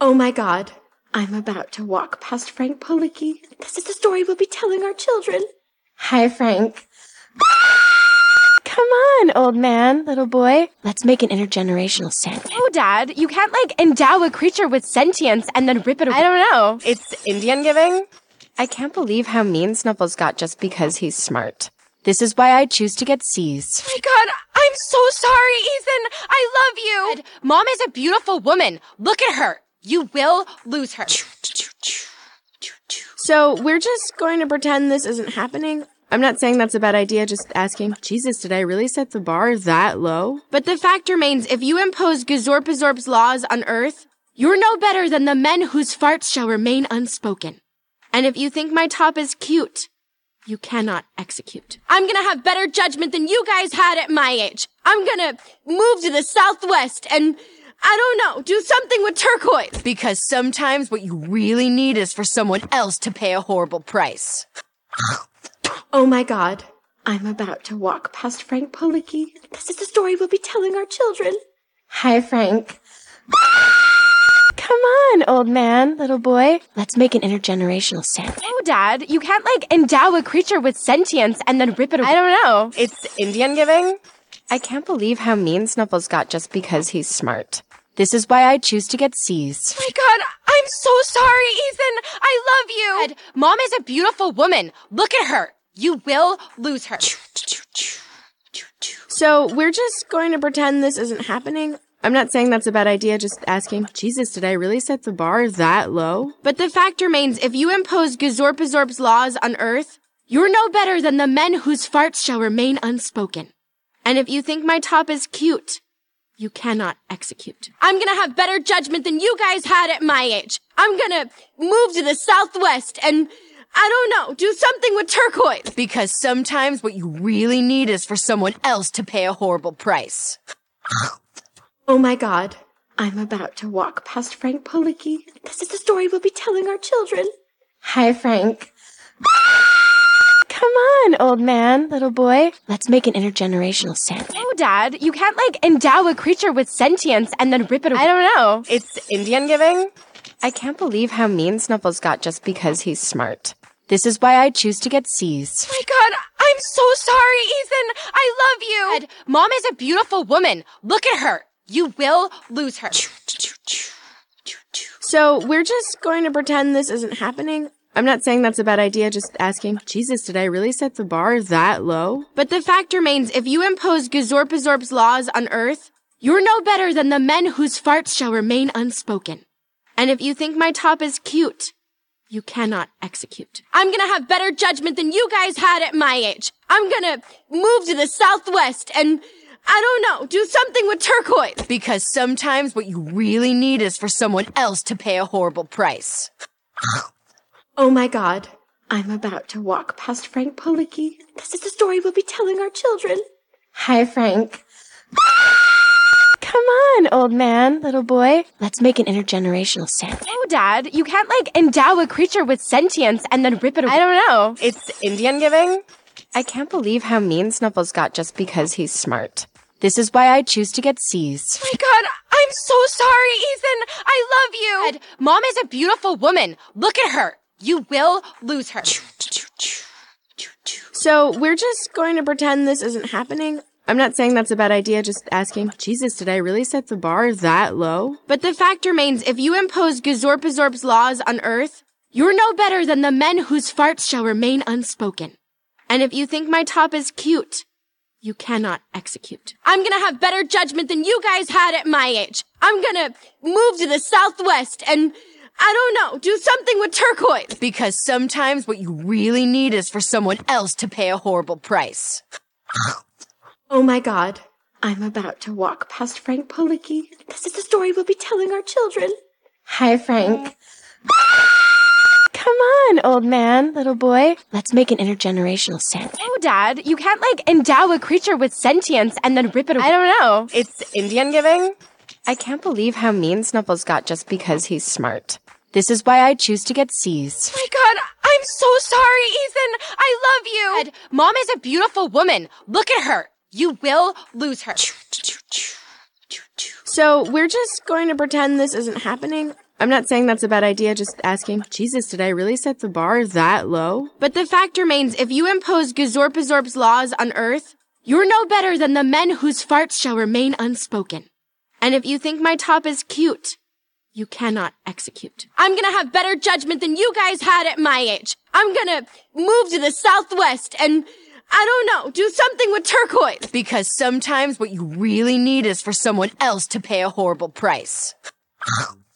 Oh my god, I'm about to walk past Frank Palicky. This is the story we'll be telling our children. Hi, Frank. Come on, old man, little boy. Let's make an intergenerational sandwich. Oh, Dad, you can't like endow a creature with sentience and then rip it away. I don't know. It's Indian giving? I can't believe how mean Snuffles got just because he's smart. This is why I choose to get C's. Oh my god, I'm so sorry, Ethan. I love you. Ed, Mom is a beautiful woman. Look at her. You will lose her. So we're just going to pretend this isn't happening? I'm not saying that's a bad idea, just asking, Jesus, did I really set the bar that low? But the fact remains, if you impose Gazorpazorp's laws on Earth, you're no better than the men whose farts shall remain unspoken. And if you think my top is cute, you cannot execute. I'm gonna have better judgment than you guys had at my age. I'm gonna move to the Southwest and I don't know, do something with turquoise. Because sometimes what you really need is for someone else to pay a horrible price. Oh my god, I'm about to walk past Frank Palicky. This is the story we'll be telling our children. Hi, Frank. Come on, old man, little boy. Let's make an intergenerational sandwich. No, Dad, you can't like endow a creature with sentience and then rip it away. I don't know. It's Indian giving? I can't believe how mean Snuffles got just because he's smart. This is why I choose to get C's. Oh my god, I'm so sorry, Ethan. I love you. Ed, Mom is a beautiful woman. Look at her. You will lose her. So we're just going to pretend this isn't happening? I'm not saying that's a bad idea, just asking, Jesus, did I really set the bar that low? But the fact remains, if you impose Gazorpazorp's laws on Earth, you're no better than the men whose farts shall remain unspoken. And if you think my top is cute, you cannot execute. I'm gonna have better judgment than you guys had at my age. I'm gonna move to the Southwest and I don't know, do something with turquoise. Because sometimes what you really need is for someone else to pay a horrible price. Oh my god, I'm about to walk past Frank Palicky. This is the story we'll be telling our children. Hi, Frank. Come on, old man, little boy. Let's make an intergenerational sandwich. Oh, Dad, you can't like endow a creature with sentience and then rip it away. I don't know. It's Indian giving? I can't believe how mean Snuffles got just because he's smart. This is why I choose to get C's. Oh my god, I'm so sorry, Ethan. I love you. Ed, Mom is a beautiful woman. Look at her. You will lose her. So we're just going to pretend this isn't happening? I'm not saying that's a bad idea, just asking, Jesus, did I really set the bar that low? But the fact remains, if you impose Gazorpazorp's laws on Earth, you're no better than the men whose farts shall remain unspoken. And if you think my top is cute, you cannot execute. I'm gonna have better judgment than you guys had at my age. I'm gonna move to the Southwest and I don't know, do something with turquoise. Because sometimes what you really need is for someone else to pay a horrible price. Oh my god, I'm about to walk past Frank Palicky. This is the story we'll be telling our children. Hi, Frank. Come on, old man, little boy. Let's make an intergenerational sandwich. No, Dad, you can't like endow a creature with sentience and then rip it away. I don't know. It's Indian giving? I can't believe how mean Snuffles got just because he's smart. This is why I choose to get C's. Oh my god, I'm so sorry, Ethan. I love you. Mom is a beautiful woman. Look at her. You will lose her. So we're just going to pretend this isn't happening? I'm not saying that's a bad idea, just asking, Jesus, did I really set the bar that low? But the fact remains, if you impose Gazorpazorp's laws on Earth, you're no better than the men whose farts shall remain unspoken. And if you think my top is cute, you cannot execute. I'm gonna have better judgment than you guys had at my age. I'm gonna move to the Southwest and I don't know, do something with turquoise. Because sometimes what you really need is for someone else to pay a horrible price. Oh my god, I'm about to walk past Frank Palicky. This is the story we'll be telling our children. Hi, Frank. Come on, old man, little boy. Let's make an intergenerational sandwich. Oh, Dad, you can't like endow a creature with sentience and then rip it away. I don't know. It's Indian giving? I can't believe how mean Snuffles got just because he's smart. This is why I choose to get C's. Oh my god, I'm so sorry, Ethan. I love you. Ed, Mom is a beautiful woman. Look at her. You will lose her. So we're just going to pretend this isn't happening? I'm not saying that's a bad idea, just asking. Jesus, did I really set the bar that low? But the fact remains, if you impose Gazorpazorp's laws on Earth, you're no better than the men whose farts shall remain unspoken. And if you think my top is cute, you cannot execute. I'm gonna have better judgment than you guys had at my age. I'm gonna move to the Southwest and, I don't know, do something with turquoise. Because sometimes what you really need is for someone else to pay a horrible price.